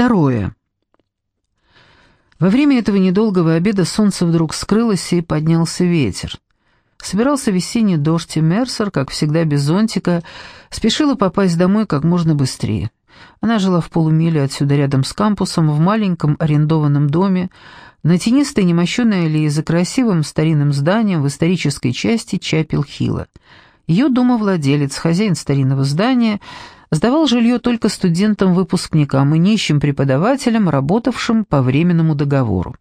Второе. Во время этого недолгого обеда солнце вдруг скрылось и поднялся ветер. Собирался весенний дождь, и Мерсер, как всегда без зонтика, спешила попасть домой как можно быстрее. Она жила в полумиле отсюда рядом с кампусом, в маленьком арендованном доме, на тенистой немощенной аллее за красивым старинным зданием в исторической части Чапел-Хилла. Ее домовладелец, хозяин старинного здания, сдавал жилье только студентам-выпускникам и нищим преподавателям, работавшим по временному договору.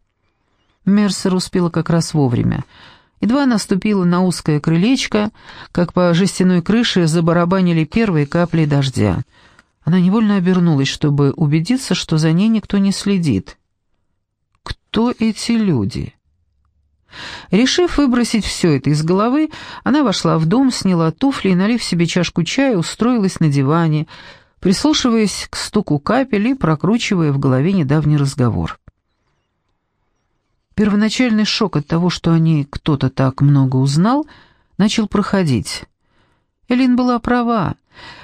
Мерсер успела как раз вовремя. Едва наступила на узкое крылечко, как по жестяной крыше забарабанили первые капли дождя. Она невольно обернулась, чтобы убедиться, что за ней никто не следит. Кто эти люди? Решив выбросить все это из головы, она вошла в дом, сняла туфли и, налив себе чашку чая, устроилась на диване, прислушиваясь к стуку капель и прокручивая в голове недавний разговор. Первоначальный шок от того, что о ней кто-то так много узнал, начал проходить. Элин была права.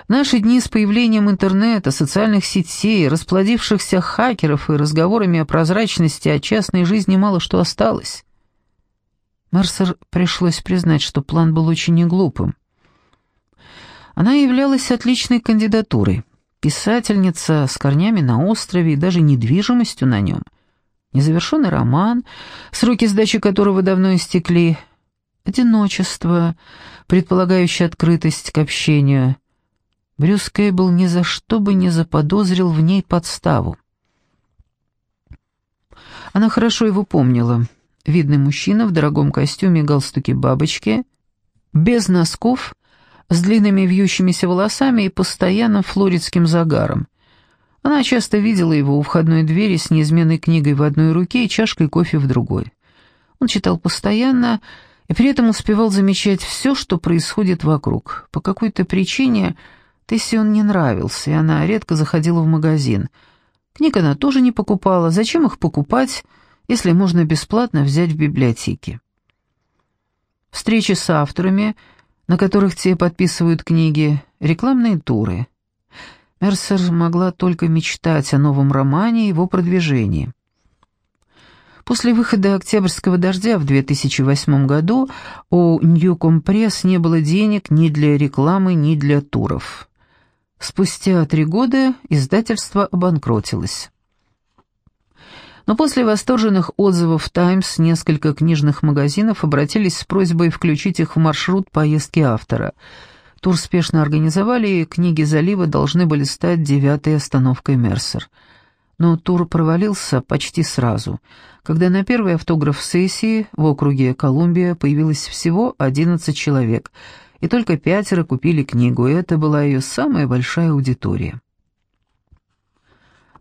Наши дни с появлением интернета, социальных сетей, расплодившихся хакеров и разговорами о прозрачности, о частной жизни мало что осталось. Мерсер пришлось признать, что план был очень неглупым. Она являлась отличной кандидатурой. Писательница с корнями на острове и даже недвижимостью на нем. Незавершенный роман, сроки сдачи которого давно истекли. Одиночество, предполагающее открытость к общению. Брюс Кейбл ни за что бы не заподозрил в ней подставу. Она хорошо его помнила. Видный мужчина в дорогом костюме и галстуке бабочки, без носков, с длинными вьющимися волосами и постоянным флоридским загаром. Она часто видела его у входной двери с неизменной книгой в одной руке и чашкой кофе в другой. Он читал постоянно и при этом успевал замечать все, что происходит вокруг. По какой-то причине Тессе он не нравился, и она редко заходила в магазин. Книг она тоже не покупала. Зачем их покупать, если можно бесплатно взять в библиотеке. Встречи с авторами, на которых те подписывают книги, рекламные туры. Мерсер могла только мечтать о новом романе и его продвижении. После выхода «Октябрьского дождя» в 2008 году у Ньюком Пресс не было денег ни для рекламы, ни для туров. Спустя три года издательство обанкротилось. Но после восторженных отзывов «Таймс» несколько книжных магазинов обратились с просьбой включить их в маршрут поездки автора. Тур спешно организовали, и книги залива должны были стать девятой остановкой «Мерсер». Но тур провалился почти сразу, когда на первой автограф-сессии в округе Колумбия появилось всего 11 человек, и только пятеро купили книгу, и это была ее самая большая аудитория.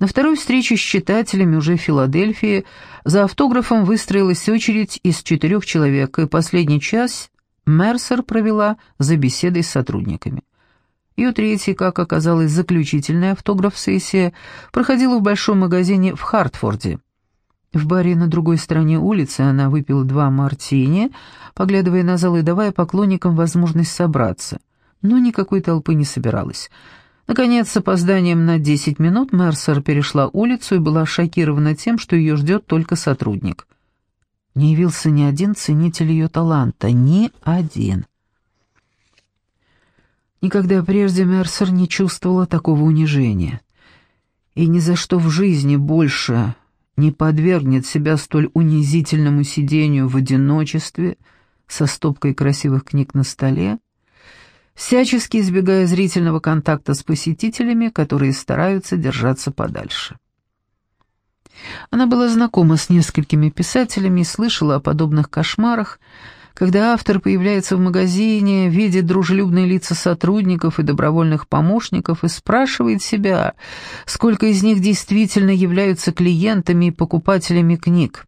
На второй встрече с читателями уже в Филадельфии за автографом выстроилась очередь из четырех человек, и последний час Мерсер провела за беседой с сотрудниками. Ее третья, как оказалось, заключительная автограф-сессия проходила в большом магазине в Хартфорде. В баре на другой стороне улицы она выпила два мартини, поглядывая на зал и давая поклонникам возможность собраться. Но никакой толпы не собиралась. Наконец, с опозданием на 10 минут Мерсер перешла улицу и была шокирована тем, что ее ждет только сотрудник. Не явился ни один ценитель ее таланта, ни один. Никогда прежде Мерсер не чувствовала такого унижения. И ни за что в жизни больше не подвергнет себя столь унизительному сидению в одиночестве со стопкой красивых книг на столе, всячески избегая зрительного контакта с посетителями, которые стараются держаться подальше. Она была знакома с несколькими писателями и слышала о подобных кошмарах, когда автор появляется в магазине, видит дружелюбные лица сотрудников и добровольных помощников и спрашивает себя, сколько из них действительно являются клиентами и покупателями книг.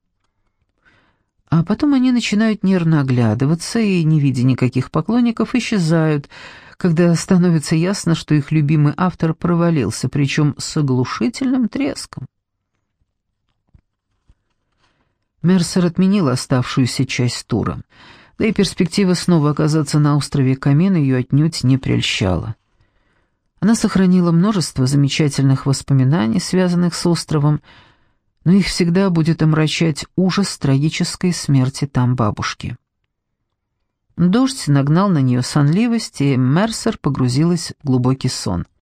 А потом они начинают нервно оглядываться и, не видя никаких поклонников, исчезают, когда становится ясно, что их любимый автор провалился, причем с оглушительным треском. Мерсер отменил оставшуюся часть тура, да и перспектива снова оказаться на острове Камин ее отнюдь не прельщала. Она сохранила множество замечательных воспоминаний, связанных с островом, но их всегда будет омрачать ужас трагической смерти там бабушки. Дождь нагнал на нее сонливость, и Мерсер погрузилась в глубокий сон.